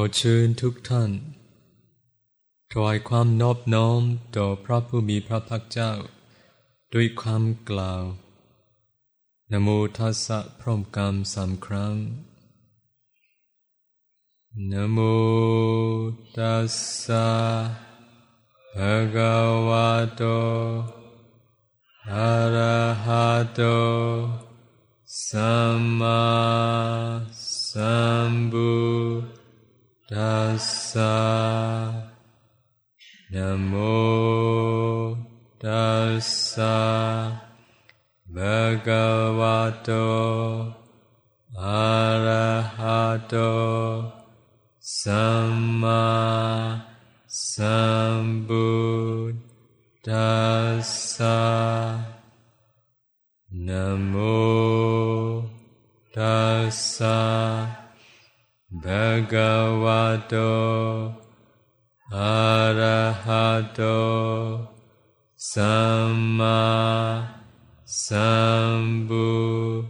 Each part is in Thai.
อเชิญทุกท่านถวายความนอบน้อมต่อพระผู้มีพระภาคเจ้า ด้วยความกล่าวนโมทัสสะพร้อมกันสามครั้งนโมตัสสะภะคะวะโตอะระหะโตสัมมาสัมพุ ทธัสสะนะโมตัสสะ ภะคะวะโตอะระหะโตสัมมาสัมพุท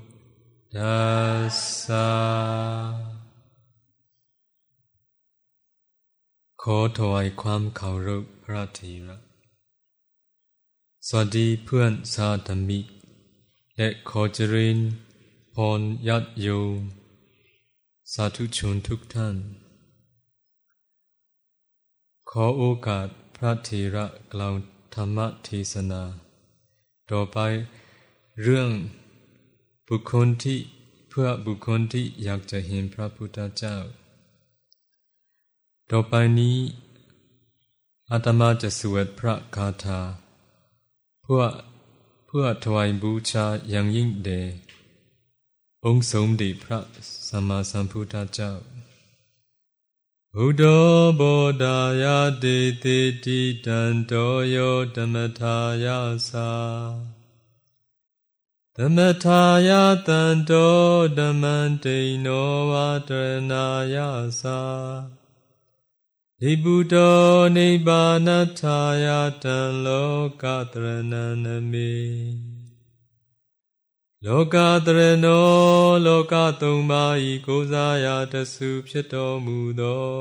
ธัสสะนะโมตัสสะภะคะวะโตอะระหะโตสัมมาสัมพุทธัสสะขอถวายความเคารพพระเถระสวัสดีเพื่อนสาธมิกและขอเจริญพรยัดโยม สาธุชนทุกท่าน ขอโอกาสพระเถระกล่าวธรรมเทศนา ต่อไปเรื่องบุคคลที่เพื่อบุคคลที่อยากจะเห็นพระพุทธเจ้า ต่อไปนี้อาตมาจะสวดพระคาถาเพื่อเพื่อถวายบูชาอย่างยิ่งเดช องค์สมเด็จพระสัมมาสัมพุทธเจ้าอุดโบดายาเดติติตันโตโยธรรมทายาสาธรรมทายาตันโตธรรมันติโนวาตรณ လောကတရဏောလောကသုံးပါးဤကိုးစားရာတဆုဖြစ်တော်မူသော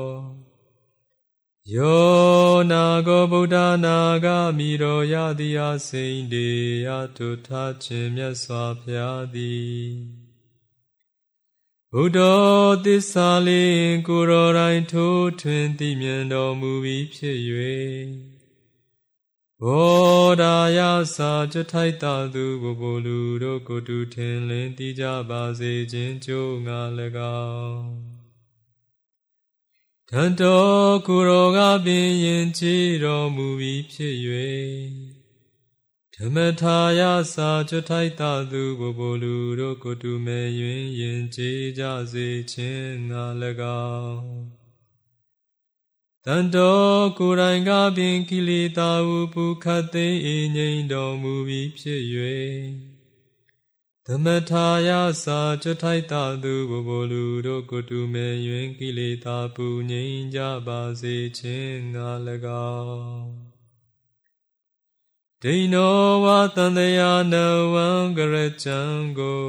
ယောနာကိုဗုဒ္ဓနာဂမိရောရသည်အစိမ့်တေအထုထခြင်းမြတ်စွာဘုရားသည်ဘုဒ္ဓသစ္စာလေးကိုရောတိုင်းထိုးထွင်းသိမြင်တော်မူပြီးဖြစ်၍ ဘောဓာယစာကြထိုက်တာသူဘဘလူတို့ကိုတူထင်လင်းတိကြပါစေခြင်းကြိုးငါ၎င်းတန်တော်ကိုရောကပင်ယင်ကြည်တော်မူပြီးဖြစ်၍ဓမ္မထာယစာကြထိုက်တာသူဘဘလူတို့ကိုတူမဲ့ယင်ယင်ကြည်ကြစေခြင်းငါ၎င်း တန်တော်ကိုယ်တိုင်ကပင်ကိလေသာဟုပုခတ်သိအငိမ့်တော်မူပြီးဖြစ်၍သမထာယစာကြထိုက်တာသူဘဘလူတို့ကိုတူမဲ့ယင်ကိလေသာပူငိမ့်ကြပါစေခြင်းငါ၎င်းဒိနောဝတန်တရာနဝံကရကြံကို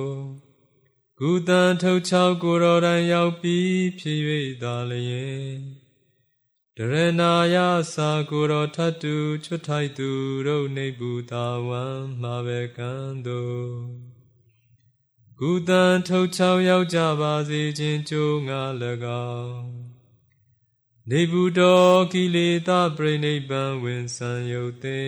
ကုသံထုတ်ချောက်ကိုယ်တော်တိုင်ရောက်ပြီးဖြစ်၍သာလျင် တရဏာယသာကိုရောထတုချွတ်ထိုက်သူတို့နေဘူးတာဝံမှာပဲကံတို့ကုသံထုတ်ချောက်ရောက်ကြပါစေခြင်းကြိုးငါ၎င်းနေဘူးတော်ကိလေသာပြိနိဗ္ဗာန်ဝင်ဆံယုတ်သိ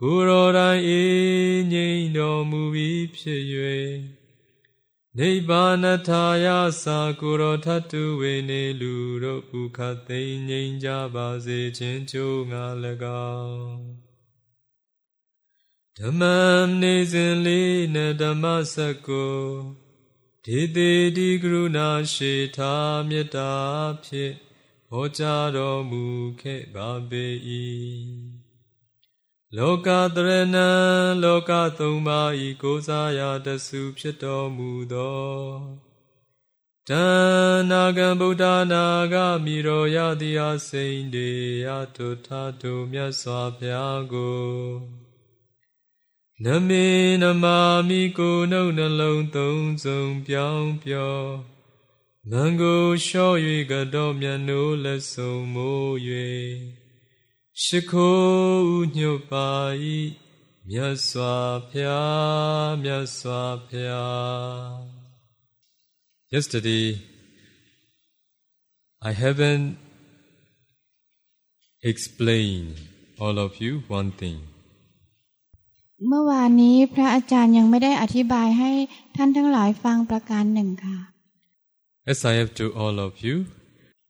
ကိုရောတိုင်းအေးငြိမ်တော်မူပြီးဖြစ်၍ နိဗ္ဗာနထာယသာကိုရောထတုဝေနေလူတို့ပုခသိငြိမ်းကြပါစေခြင်းကြိုးငါ၎င်းဓမ္မနေစဉ်လေးနဲ့ဓမ္မစကုဒေတိတိကရုဏာရှိထာမေတ္တာဖြင့်ဟောကြားတော်မူခဲ့ပါပေ၏ လောကတရဏံလောကသုံးပါးဤကိုးစားရာတဆုဖြစ်တော်မူသောတဏ္ဏကံဗုဒ္ဓနာဂမိရောယတိအစိန်တေယတုထတုမြတ်စွာဘုရားကိုနမေနမာမိကိုနှုတ်နှလုံးသုံးစုံပြောင်းပြောမံကိုလျှော့၍ကတော်မြတ်နိုးလက်ဆုံမိုး၍ ရှိခိုးညွတ်ပါ၏မြတ်စွာဘုရားမြတ်စွာဘုရား Yesterday I haven't explained all of you one thing เมื่อวานนี้พระอาจารย์ยังไม่ได้อธิบายให้ท่านทั้งหลายฟังประการหนึ่งค่ะ As I have to all of you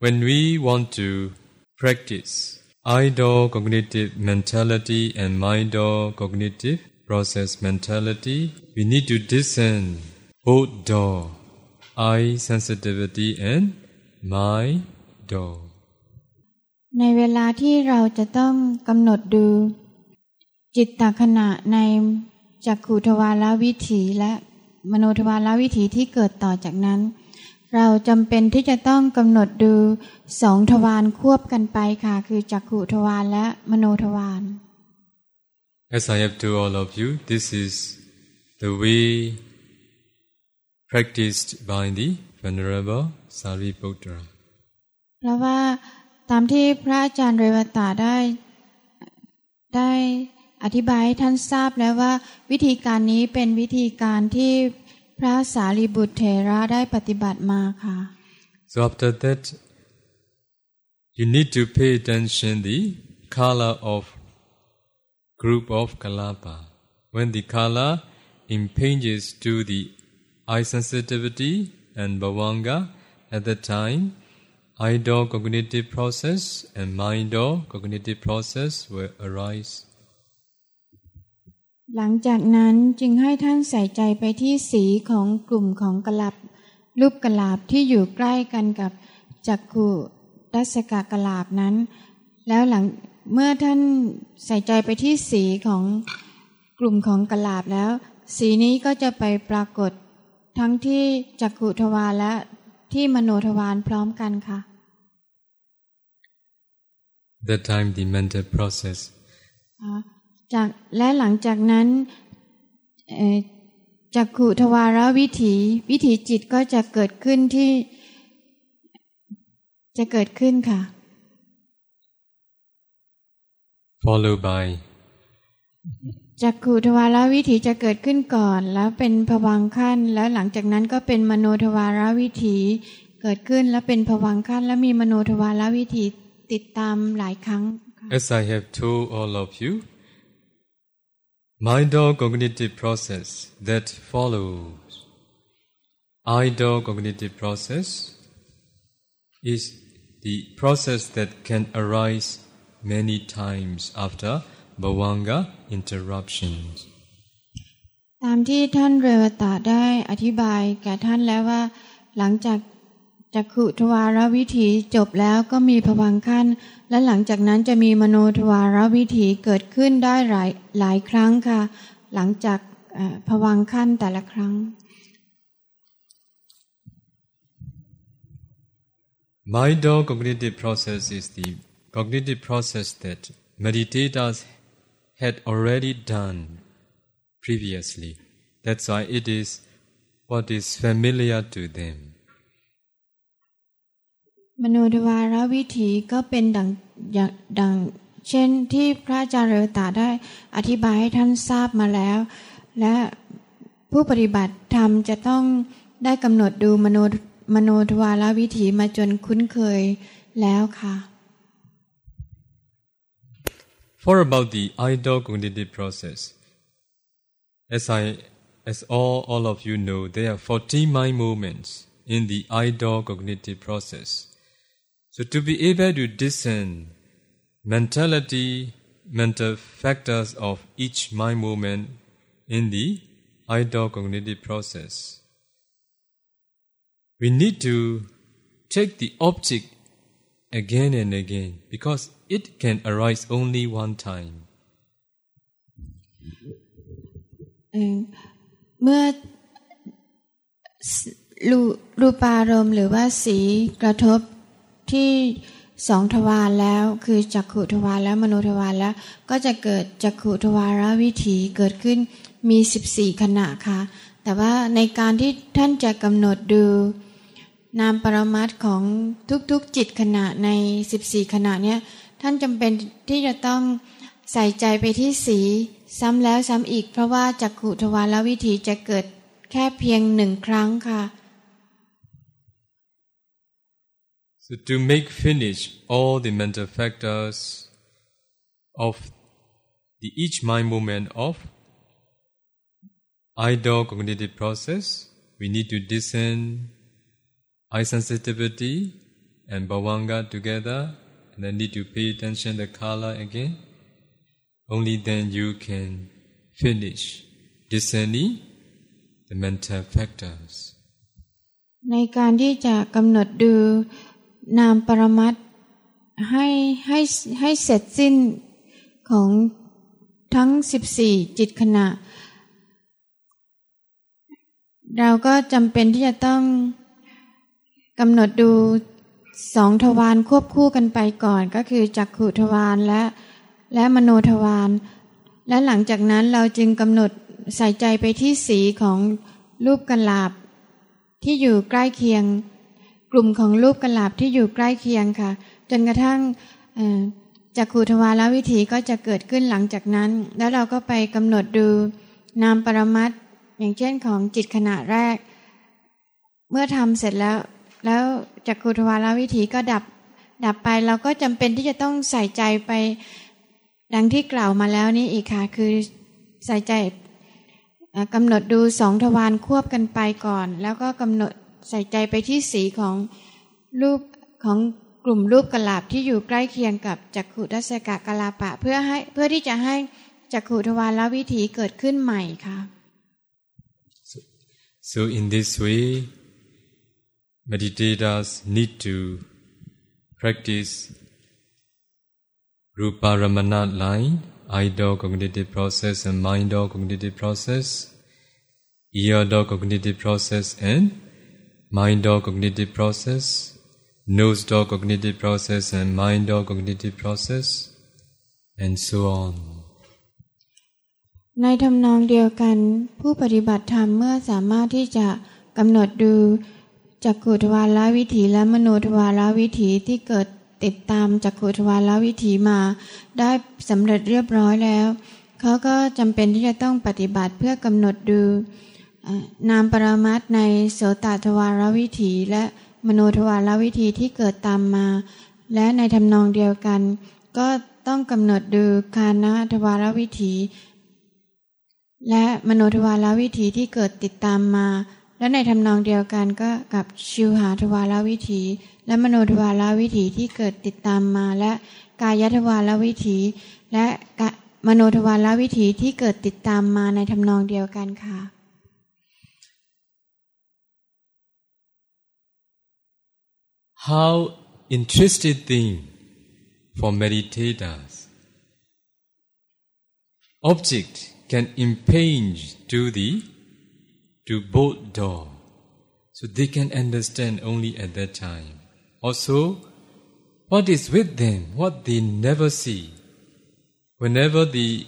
when we want to practice idol cognitive mentality and mindor cognitive process mentality we need to discern both door eye sensitivity and mind door ในเวลาที่เราจะต้องกำหนดดู จิตตขณะในจักขุทวารวิถีและมโนทวารวิถีที่เกิดต่อจากนั้น เราจำเป็นที่จะต้องกำหนดดูสองทวารควบกันไปค่ะ คือจักขุทวารและมโนทวาร As I have told all of you, this is the way practiced by the Venerable Sariputra. เพราะว่าตามที่พระอาจารย์เรวตาได้ ได้อธิบายให้ท่านทราบแล้วว่า วิธีการนี้เป็นวิธีการที่ พระสารีบุตรเถระได้ปฏิบัติมาค่ะ So after that, you need to pay attention the color of group of kalapa. When the color impinges to the eye sensitivity and bhavanga, at that time, idol cognitive process and mindor cognitive process will arise. หลังจากนั้นจึงให้ท่านใส่ใจไปที่สีของกลุ่มของกลับ รูปกลาบที่อยู่ใกล้กันกับจักขุดัสกะกลาบนั้น แล้วหลังเมื่อท่านใส่ใจไปที่สีของกลุ่มของกลาบแล้ว สีนี้ก็จะไปปรากฏ ทั้งที่จักขุทวารและที่มโนทวารพร้อมกันค่ะ That time the mental process อ๋อ จากและหลังจากนั้นเอ่อจักขุทวารวิถีวิถีจิตก็จะเกิดขึ้นที่ จะเกิดขึ้นค่ะ followed by จักขุทวารวิถีจะเกิดขึ้นก่อน แล้วเป็นภวังค์ขั้น แล้วหลังจากนั้นก็เป็นมโนทวารวิถีเกิดขึ้นแล้วเป็นภวังค์ขั้น แล้วมีมโนทวารวิถีติดตามหลายครั้งค่ะ As I have told all of you, mindor cognitive process that follows idol cognitive process is the process that can arise many times after bhavanga interruptions. ตามที่ท่านเรวตาได้อธิบายแก่ท่านแล้วว่า หลังจาก จักขุทวารวิถีจบแล้วก็มีภวังขั้น และหลังจากนั้นจะมีมโนทวารวิถีเกิดขึ้นได้หลายหลายครั้งค่ะ หลังจากเอ่อภวังขั้นแต่ละครั้ง Mindor cognitive process is the cognitive process that meditators had already done previously. That's why it is what is familiar to them. มโนทวารวิถีก็เป็นดังดังเช่นที่พระอาจารย์เรวตาได้อธิบายให้ท่านทราบมาแล้ว และผู้ปฏิบัติธรรมจะต้องได้กำหนดดูมโนมโนทวารวิถีมาจนคุ้นเคยแล้วค่ะ For about the idol cognitive process, as I, as all, all of you know, there are 14 mind movements in the idol cognitive process. So to be able to discern mentality, mental factors of each mind movement in the idol cognitive process, we need to take the object again and again because it can arise only one time. เอ่อเมื่อสรูรูปารมณ์หรือว่าสีกระทบ ที่สองทวารแล้วคือจักขุทวารและมโนทวารแล้ว ก็จะเกิดจักขุทวารวิถีเกิดขึ้นมีสิบสี่ขณะค่ะ แต่ว่าในการที่ท่านจะกำหนดดู นามปรมัตของทุกๆจิตขณะในสิบสี่ขณะเนี้ยท่านจำเป็นที่จะต้องใส่ใจไปที่สีซ้ำแล้วซ้ำอีก เพราะว่าจักขุทวารวิถีจะเกิดแค่เพียงหนึ่งครั้งค่ะ So to make finish all the mental factors of the each mind movement of idol cognitive process, we need to discern eye sensitivity and bhavanga together, and then need to pay attention to the color again. Only then you can finish discerning the mental factors. ในการที่จะกำหนดดู นามปรมัตให้ให้ให้เสร็จสิ้นของทั้งสิบสี่จิตขณะ เราก็จำเป็นที่จะต้องกำหนดดูสองทวารควบคู่กันไปก่อนก็คือจักขุทวารและและมโนทวารและหลังจากนั้นเราจึงกำหนดใส่ใจไปที่สีของรูปกลาบที่อยู่ใกล้เคียง กลุ่มของรูปกระลาบที่อยู่ใกล้เคียงค่ะ จนกระทั่งจักขุทวารวิถีก็จะเกิดขึ้นหลังจากนั้น แล้วเราก็ไปกำหนดดูนามปรมัตอย่างเช่นของจิตขณะแรก เมื่อทำเสร็จแล้ว แล้วจักขุทวารวิถีก็ดับดับไปเราก็จำเป็นที่จะต้องใส่ใจไปดังที่กล่าวมาแล้วนี่อีกค่ะ คือใส่ใจกำหนดดูสองทวารควบกันไปก่อน แล้วก็กำหนด ใส่ใจไปที่สีของรูปของกลุ่มรูปกลาบที่อยู่ใกล้เคียงกับจักขุทัศกะกลาปะ เพื่อให้เพื่อที่จะให้จักขุทวารละวิถีเกิดขึ้นใหม่ค่ะ so, so in this way meditators need to practice Rupa Ramana line, eye-door cognitive process and mind-door cognitive process, ear-door cognitive process and mind or cognitive process, nose-door cognitive process and mind-door cognitive process, and so on. ในทำนองเดียวกัน ผู้ปฏิบัติธรรมเมื่อสามารถที่จะกำหนดดูจักขุทวารวิถีและมโนทวารวิถีที่เกิดติดตามจักขุทวารวิถีมา ได้สำเร็จเรียบร้อยแล้ว เขาก็จำเป็นที่จะต้องปฏิบัติเพื่อกำหนดดู นามปรามัตในโสตทวารวิถีและมโนทวารวิถีที่เกิดตามมา และในทำนองเดียวกัน ก็ต้องกำหนดดูคานาทวารวิถี และมโนทวารวิถีที่เกิดติดตามมา และในทำนองเดียวกันก็กับชิวหาทวารวิถี และมโนทวารวิถีที่เกิดติดตามมา และกายทวารวิถี และมโนทวารวิถีที่เกิดติดตามมาในทำนองเดียวกันค่ะ How interesting thing for meditators. Object can impinge to the to both door, so they can understand only at that time. Also, what is with them, what they never see. Whenever the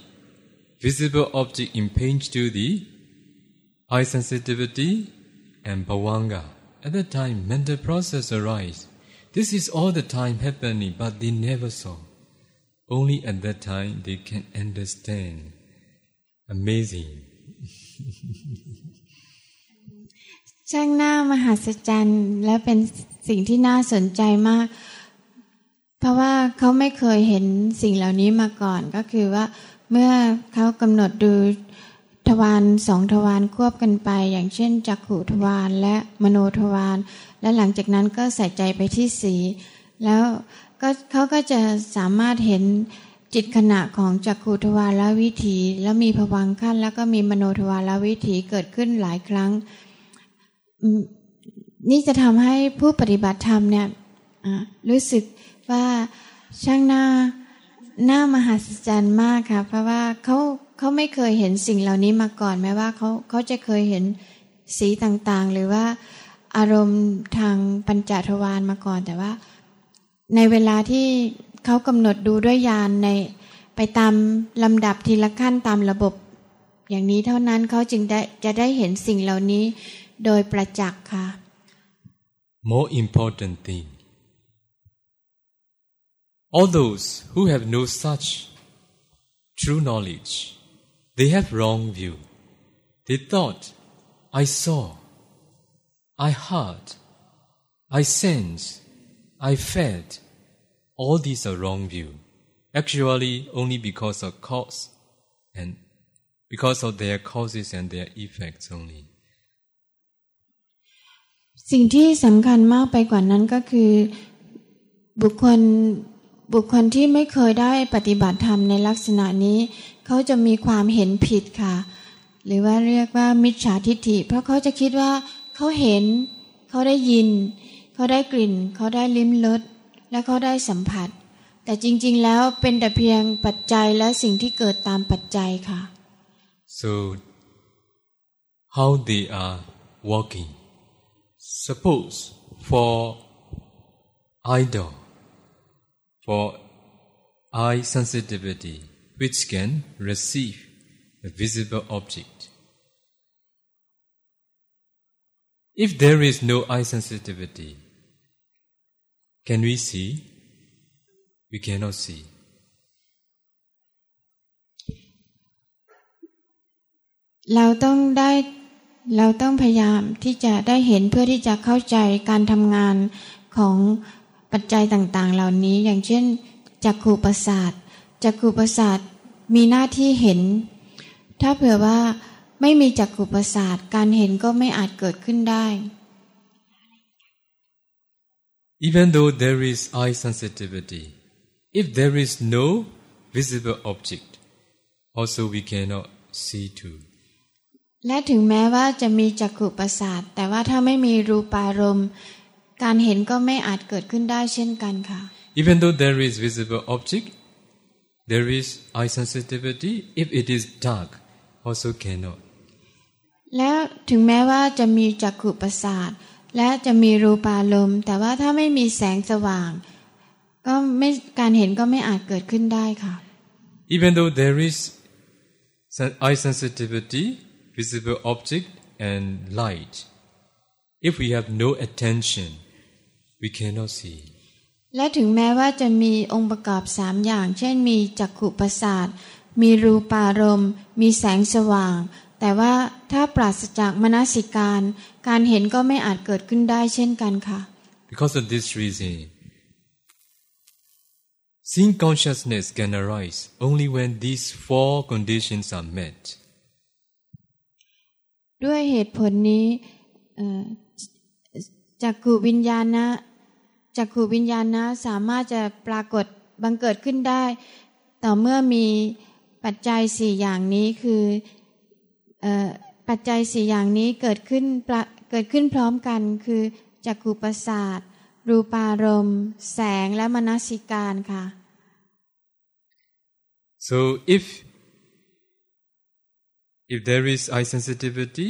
visible object impinge to the eye sensitivity and bhavanga, at that time mental process arise. This is all the time happening, but they never saw. Only at that time they can understand. Amazing. ช่างหน้ามหัศจรรย์ และเป็นสิ่งที่น่าสนใจมาก เพราะว่าเขาไม่เคยเห็นสิ่งเหล่านี้มาก่อน ก็คือว่าเมื่อเขากำหนดดู ทวารสองทวารควบกันไป อย่างเช่นจักขุทวารและมโนทวารและหลังจากนั้นก็ใส่ใจไปที่สี แล้วก็เขาก็จะสามารถเห็นจิตขณะของจักขุทวารและวิถี แล้วมีผวังขั้น แล้วก็มีมโนทวารและวิถีเกิดขึ้นหลายครั้ง นี่จะทำให้ผู้ปฏิบัติธรรมเนี่ยรู้สึกว่าช่างหน้าหน้ามหัศจรรย์มากค่ะ เพราะว่าเขา เขาไม่เคยเห็นสิ่งเหล่านี้มาก่อนแม้ว่าเขาเขาจะเคยเห็นสีต่างๆ หรือว่าอารมณ์ทางปัญจทวารมาก่อน แต่ว่า ในเวลาที่เขากำหนดดูด้วยญาณในไปตามลำดับทีละขั้นตามระบบ อย่างนี้เท่านั้นเขาจึงได้จะได้เห็นสิ่งเหล่านี้โดยประจักษ์ค่ะ more important thing. All those who have no such true knowledge, they have wrong view. They thought, I saw, I heard, I sensed, I felt. All these are wrong view. Actually, only because of cause and because of their causes and their effects only. สิ่งที่สำคัญมากไปกว่านั้นก็คือ บุคคล บุคคลที่ไม่เคยได้ปฏิบัติธรรมในลักษณะนี้ เขาจะมีความเห็นผิดค่ะ หรือว่าเรียกว่ามิจฉาทิฏฐิ เพราะเขาจะคิดว่าเขาเห็น เขาได้ยิน เขาได้กลิ่น เขาได้ลิ้มรสและเขาได้สัมผัส แต่จริง ๆ แล้วเป็นแต่เพียงปัจจัยและสิ่งที่เกิดตามปัจจัยค่ะ so how they are walking suppose for idol for eye sensitivity which can receive the visible object if there is no eye sensitivity can we see we cannot see เราต้องได้เราต้องพยายามที่จะได้เห็นเพื่อที่จะเข้าใจการทำงานของ ปัจจัยต่างๆ เหล่านี้อย่างเช่นจักขูประสาทจักขูประสาทมีหน้าที่เห็น ถ้าเผื่อว่าไม่มีจักขูประสาทการเห็นก็ไม่อาจเกิดขึ้นได้ Even though there is eye sensitivity if there is no visible object also we cannot see too และถึงแม้ว่าจะมีจักขุประสาทแต่ว่าถ้าไม่มีรูปารมณ์ การเห็นก็ไม่อาจเกิดขึ้นได้เช่นกันค่ะ Even though there is visible object there is eye sensitivity if it is dark also cannot และถึงแม้ว่าจะมีจักขุประสาทและจะมีรูปารมณ์แต่ว่าถ้าไม่มีแสงสว่าง ก็ไม่การเห็นก็ไม่อาจเกิดขึ้นได้ค่ะ Even though there is eye sensitivity visible object and light. If we have no attention, we cannot see. และถึงแม้ว่าจะมีองค์ประกอบสามอย่าง เช่นมีจักขุประสาท มีรูปารมณ์ มีแสงสว่าง แต่ว่าถ้าปราศจากมนสิการ การเห็นก็ไม่อาจเกิดขึ้นได้เช่นกันค่ะ Because of this reason, seeing consciousness can arise only when these four conditions are met. ด้วยเหตุผลนี้ จักขูวิญญาณะจักขูวิญญาณะสามารถจะปรากฏบังเกิดขึ้นได้ ต่อเมื่อมีปัจจัยสี่อย่างนี้คือปัจจัยสี่อย่างนี้เกิดขึ้นเกิดขึ้นพร้อมกันคือจักขูประสาทรูปารมณ์แสงและมนสิการค่ะ so if if there is eye sensitivity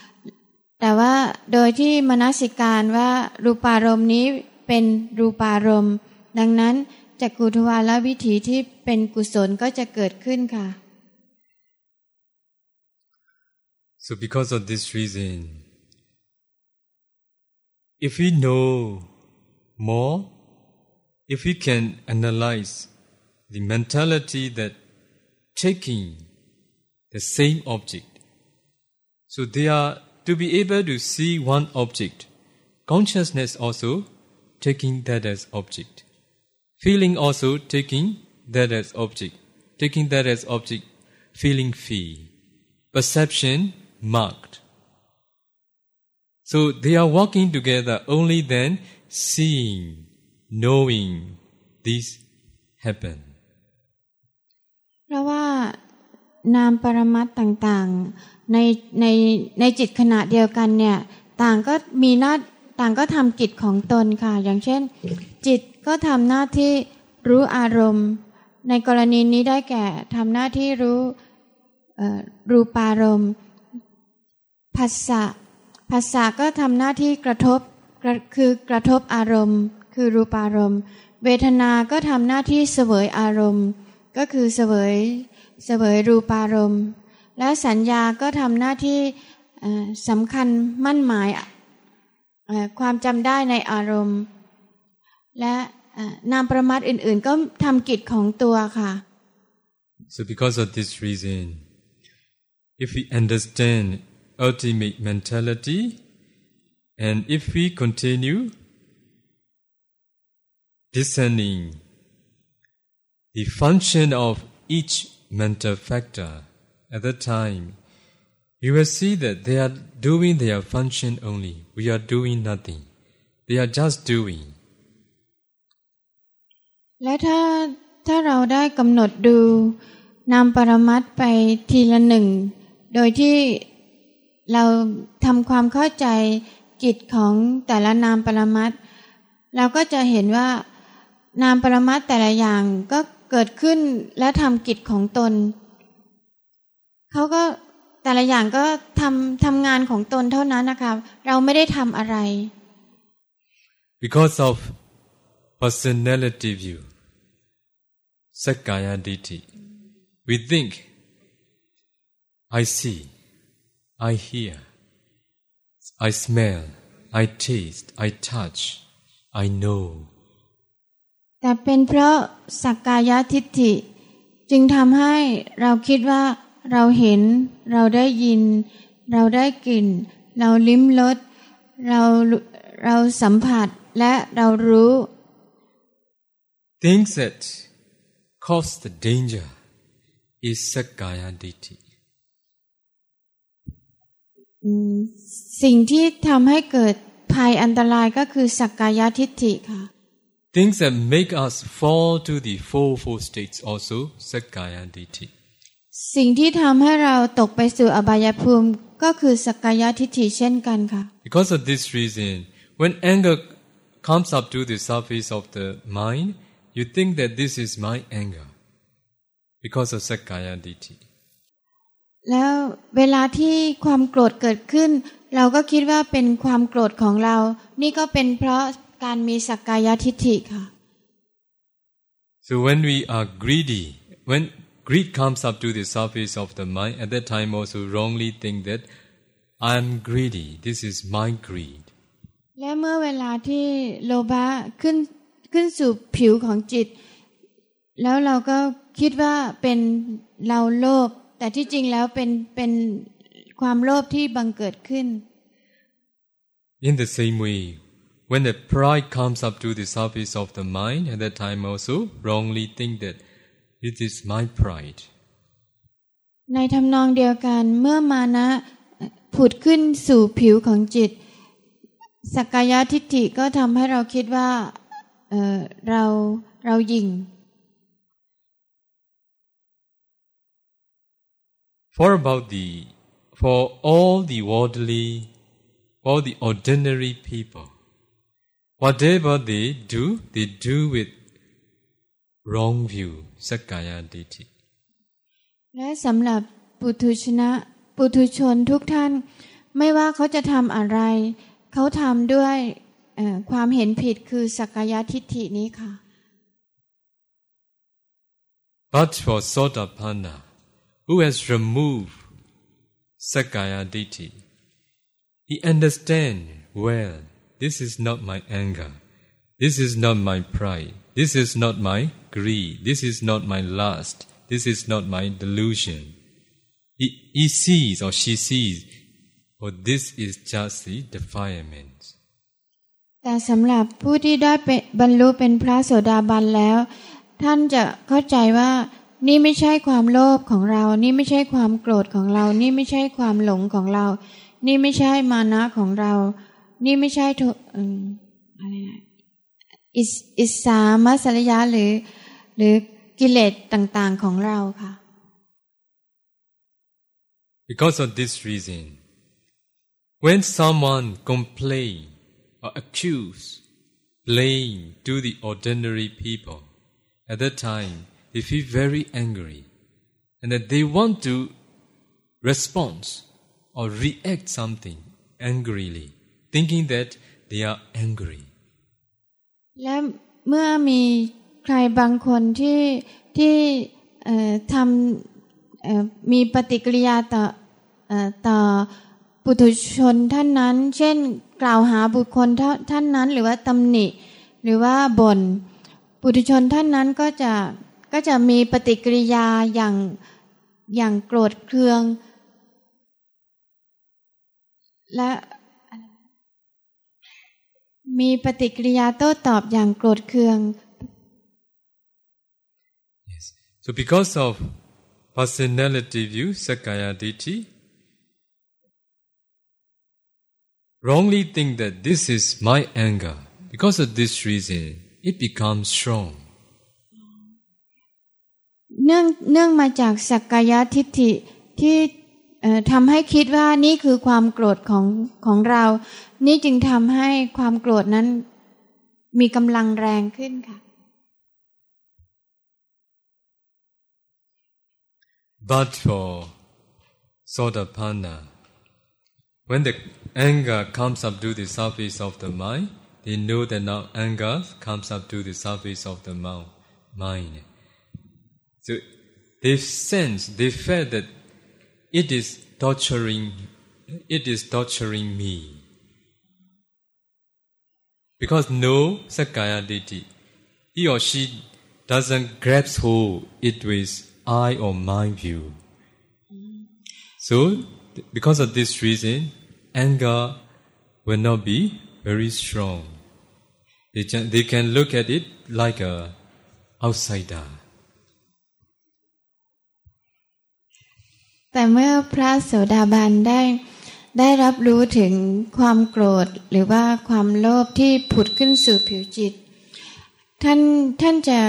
แต่ว่าโดยที่มนสิการว่ารูปารมณ์นี้เป็นรูปารมณ์ ดังนั้นจักกุทวาลวิถีที่เป็นกุศลก็จะเกิดขึ้นค่ะ so because of this reason if we know more if we can analyze the mentality that taking the same object. So they are to be able to see one object. Consciousness also taking that as object. Feeling also taking that as object. Taking that as object, feeling feel. Perception marked. So they are working together only then seeing, knowing this happen. นามปรมัตต่างๆในในในจิตขณะเดียวกันเนี่ยต่างก็มีหน้าต่างก็ทำกิจของตนค่ะ อย่างเช่น จิตก็ทำหน้าที่รู้อารมณ์ ในกรณีนี้ได้แก่ทำหน้าที่รู้รูปารมณ์ภาษาภาษาก็ทำหน้าที่กระทบคือกระทบอารมณ์ คือรูปารมณ์ เวทนาก็ทำหน้าที่เสวยอารมณ์ ก็คือเสวย เสวยรูปารมณ์และสัญญาก็ทำหน้าที่สำคัญมั่นหมายความจำได้ในอารมณ์ และนามประมัดอื่นๆ ก็ทำกิจของตัวค่ะ so because of this reason if we understand ultimate mentality and if we continue discerning the function of each mental factor at that time you will see that they are doing their function only. We are doing nothing. They are just doing. และถ้าถ้าเราได้กำหนดดูนามปรมัตไปทีละหนึ่ง โดยที่เราทำความเข้าใจกิจของแต่ละนามปรมัตเราก็จะเห็นว่านามปรมัตแต่ละอย่างก็ เกิดขึ้นและทำกิจของตน เขาก็แต่ละอย่างก็ทำทำงานของตนเท่านั้นนะคะเราไม่ได้ทำอะไร because of personality view สักกายดิติ we think I see I hear I smell I taste I touch I know แต่เป็นเพราะสักกายทิฏฐิ จึงทำให้เราคิดว่าเราเห็น เราได้ยิน เราได้กลิ่น เราลิ้มรสเราเราสัมผัสและเรารู้ Things that cause the danger is sakaya ditti สิ่งที่ทำให้เกิดภัยอันตรายก็คือสักกายทิฏฐิค่ะ Things that make us fall to the fourfold states also sakaya ditti สิ่งที่ทำให้เราตกไปสู่อบายภูมิก็คือสักกายทิฏฐิเช่นกันค่ะ Because of this reason when anger comes up to the surface of the mind you think that this is my anger because of sakkaya ditti แล้วเวลาที่ความโกรธเกิดขึ้น เราก็คิดว่าเป็นความโกรธของเรา นี่ก็เป็นเพราะ การมีสักกายทิฏฐิค่ะ So when we are greedy when greed comes up to the surface of the mind, at that time also wrongly think that I am greedy, this is my greed. และเมื่อเวลาที่โลภะขึ้นขึ้นสู่ผิวของจิต แล้วเราก็คิดว่าเป็นเราโลภแต่ที่จริงแล้วเป็นเป็นความโลภที่บังเกิดขึ้น In the same way, when the pride comes up to the surface of the mind, at that time also wrongly think that It is my pride ในทำนองเดียวกันเมื่อมานะผุดขึ้นสู่ผิวของจิตสักกายทิฏฐิก็ทำให้เราคิดว่าเเราเราหยิ่ง For about the for all the worldly all the ordinary people Whatever they do they do with wrong view สกายดิทิและสำหรับปุถุชนะปุถุชนทุกท่าน ไม่ว่าเขาจะทำอะไร เขาทำด้วยความเห็นผิดคือสักยทิฏฐินี้ค่ะ But for Sotapanna who has removed Sakaya Ditti he understand well this is not my anger this is not my pride This is not my greed. This is not my lust. This is not my delusion. He, he sees or she sees, or this is just the defilement. แต่สำหรับผู้ที่ได้บรรลุเป็นพระโสดาบันแล้ว ท่านจะเข้าใจว่า นี่ไม่ใช่ความโลภของเรา นี่ไม่ใช่ความโกรธของเรา นี่ไม่ใช่ความหลงของเรา นี่ไม่ใช่มานะของเรา นี่ไม่ใช่อะไรนะอิอิสามัสรยะหรือ หรือกิเลสต่างๆของเราค่ะ Because of this reason when someone complain or accuse, blame to the ordinary people, at that time they feel very angry and that they want to respond or react something angrily, thinking that they are angry. และเมื่อมีใครบางคนที่ที่ทำมีปฏิกิริยาต่อต่อปุถุชนท่านนั้น เช่น กล่าวหาบุคคลท่านนั้น หรือว่าตำหนิ หรือว่าบน่นปุถุชนท่านนั้นก็จะก็จะมีปฏิกิริยาอย่างอย่างโกรธเคือง และ มีปฏิกิริยาโต้ตอบอย่างโกรธเคือง yes. so because of personality view sakaya ditti wrongly think that this is my anger because of this reason it becomes strong เนื่องเนื่องมาจากสักกายทิฏฐิที่ ทำให้คิดว่านี่คือความโกรธของของเรา นี่จึงทำให้ความโกรธนั้น มีกำลังแรงขึ้นค่ะ But for Sotapanna, when the anger comes up to the surface of the mind, they know that now anger comes up to the surface of the mind. So they sense, they feel that it is torturing, it is torturing me. Because no Sakaya Ditti, he or she doesn't grasp hold it with I or my view. So, because of this reason, anger will not be very strong. They can, they can look at it like a outsider. แต่เมื่อพระโสดาบันได้ได้รับรู้ถึงความโกรธหรือว่าความโลภที่ผุดขึ้นสู่ผิวจิต ท่านท่านจะ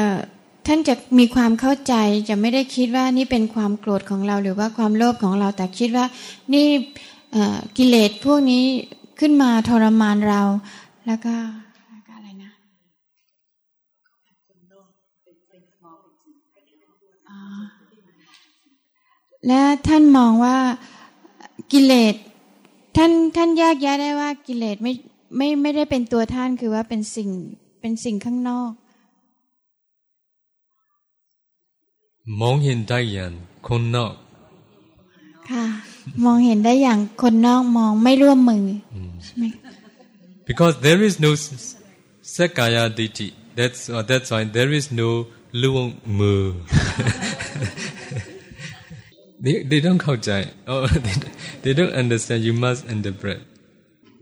ท่านจะมีความเข้าใจจะไม่ได้คิดว่านี่เป็นความโกรธของเรา หรือว่าความโลภของเราแต่คิดว่านี่กิเลสพวกนี้ขึ้นมาทรมานเราแล้วก็อะไรนะ และท่านมองว่ากิเลสท่านท่านแยกแยะได้ว่ากิเลสไม่ไม่ไม่ได้เป็นตัวท่านคือว่าเป็นสิ่งเป็นสิ่งข้างนอก มองเห็นได้อย่างคนนอก ค่ะ มองเห็นได้อย่างคนนอกมองไม่ร่วมมือใช่ไหม because there is no sakaya ditti that's uh, that's why there is no ร่วมมือ they they don't เข้าใจ oh they, they don't understand you must interpret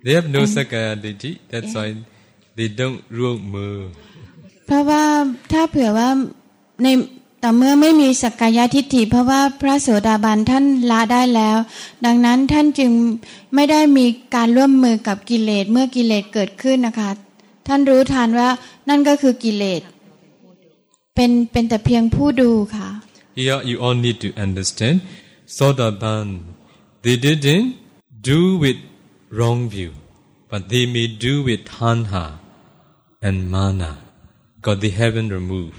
they have no sakaya ditti that's why they don't ร่วมมือเพราะว่าถ้าเผื่อว่าในแต่เมื่อไม่มีสักกายทิฏฐิเพราะว่าพระโสดาบันท่านละได้แล้ว ดังนั้นท่านจึงไม่ได้มีการร่วมมือกับกิเลสเมื่อกิเลสเกิดขึ้นนะคะ ท่านรู้ทันว่านั่นก็คือกิเลสเป็นเป็นแต่เพียงผู้ดูค่ะ Here you all need to understand. Sodaban they didn't do with wrong view but they may do with tanha and mana. Because they haven't removed